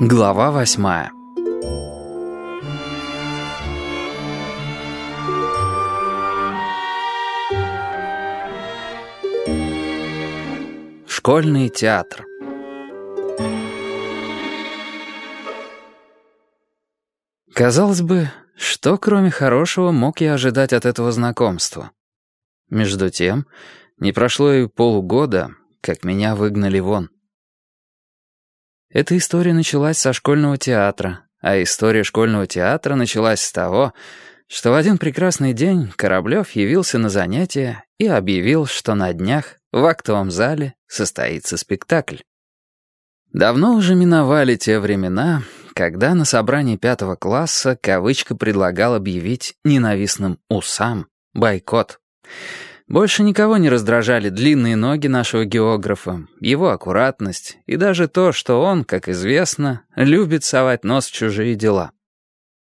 Глава восьмая Школьный театр Казалось бы, что кроме хорошего мог я ожидать от этого знакомства? Между тем, не прошло и полугода, как меня выгнали вон. Эта история началась со школьного театра, а история школьного театра началась с того, что в один прекрасный день Кораблев явился на занятия и объявил, что на днях в актовом зале состоится спектакль. Давно уже миновали те времена, когда на собрании пятого класса кавычка предлагал объявить ненавистным усам бойкот. Больше никого не раздражали длинные ноги нашего географа, его аккуратность и даже то, что он, как известно, любит совать нос в чужие дела.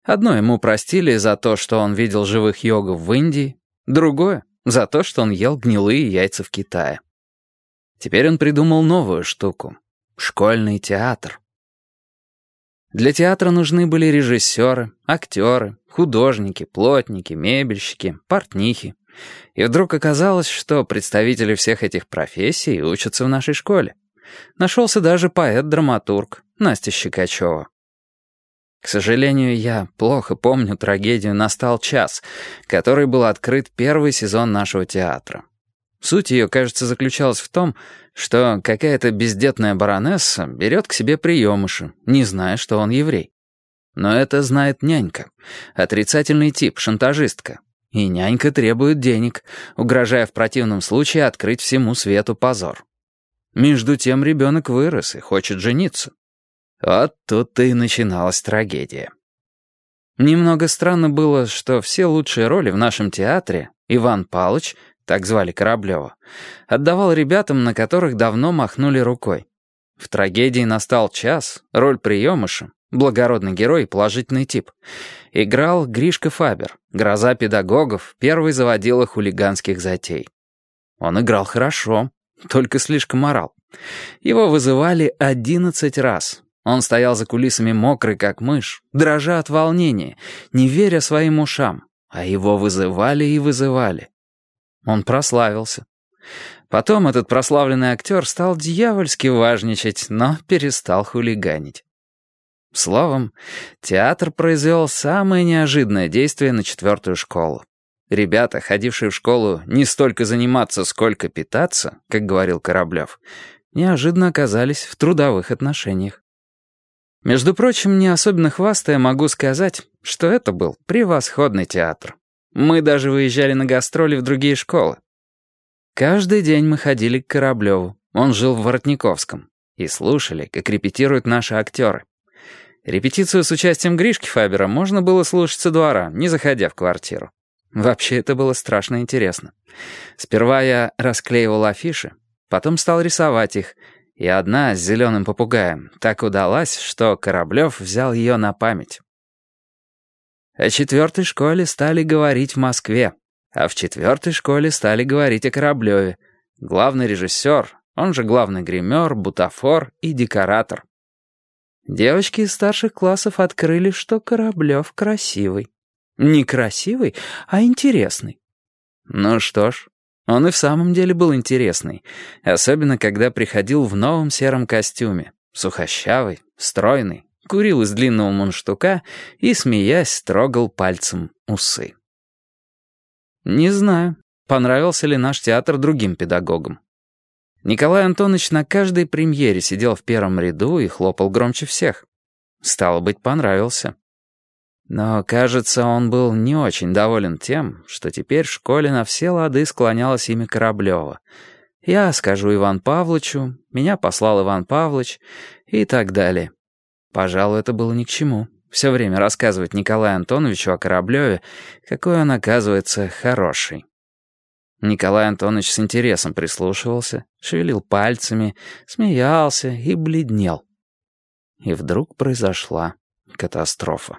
Одно ему простили за то, что он видел живых йогов в Индии, другое — за то, что он ел гнилые яйца в Китае. Теперь он придумал новую штуку — школьный театр. Для театра нужны были режиссеры, актеры, художники, плотники, мебельщики, портнихи. И вдруг оказалось, что представители всех этих профессий учатся в нашей школе. Нашелся даже поэт-драматург Настя Щекачева. К сожалению, я плохо помню трагедию «Настал час», который был открыт первый сезон нашего театра. Суть ее, кажется, заключалась в том, что какая-то бездетная баронесса берет к себе приемыша, не зная, что он еврей. Но это знает нянька, отрицательный тип, шантажистка, и нянька требует денег, угрожая в противном случае открыть всему свету позор. Между тем ребенок вырос и хочет жениться. Вот тут-то и начиналась трагедия. Немного странно было, что все лучшие роли в нашем театре Иван Палыч, так звали Кораблева, отдавал ребятам, на которых давно махнули рукой. В трагедии настал час, роль приемыша, благородный герой положительный тип. Играл Гришка Фабер, гроза педагогов, первый заводила хулиганских затей. Он играл хорошо, только слишком орал. Его вызывали одиннадцать раз. Он стоял за кулисами мокрый, как мышь, дрожа от волнения, не веря своим ушам, а его вызывали и вызывали. Он прославился. Потом этот прославленный актер стал дьявольски важничать, но перестал хулиганить. Словом, театр произвел самое неожиданное действие на четвертую школу. Ребята, ходившие в школу не столько заниматься, сколько питаться, как говорил Кораблев, неожиданно оказались в трудовых отношениях. Между прочим, не особенно хвастая, могу сказать, что это был превосходный театр. Мы даже выезжали на гастроли в другие школы. Каждый день мы ходили к Кораблеву, он жил в Воротниковском, и слушали, как репетируют наши актеры. Репетицию с участием Гришки Фабера можно было слушать со двора, не заходя в квартиру. Вообще это было страшно интересно. Сперва я расклеивал афиши, потом стал рисовать их, и одна с зеленым попугаем так удалась, что Кораблев взял ее на память. О четвертой школе стали говорить в Москве, а в четвертой школе стали говорить о Кораблеве. Главный режиссер, он же главный гример, бутафор и декоратор. Девочки из старших классов открыли, что Кораблев красивый. Не красивый, а интересный. Ну что ж, он и в самом деле был интересный, особенно когда приходил в новом сером костюме, сухощавый, стройный, курил из длинного мундштука и, смеясь, трогал пальцем усы. Не знаю, понравился ли наш театр другим педагогам. Николай Антонович на каждой премьере сидел в первом ряду и хлопал громче всех. Стало быть, понравился. Но, кажется, он был не очень доволен тем, что теперь в школе на все лады склонялось имя Кораблева. Я скажу Иван Павловичу, меня послал Иван Павлович и так далее. Пожалуй, это было ни к чему. Все время рассказывать Николаю Антоновичу о Кораблеве, какой он, оказывается, хороший. Николай Антонович с интересом прислушивался, шевелил пальцами, смеялся и бледнел. И вдруг произошла катастрофа.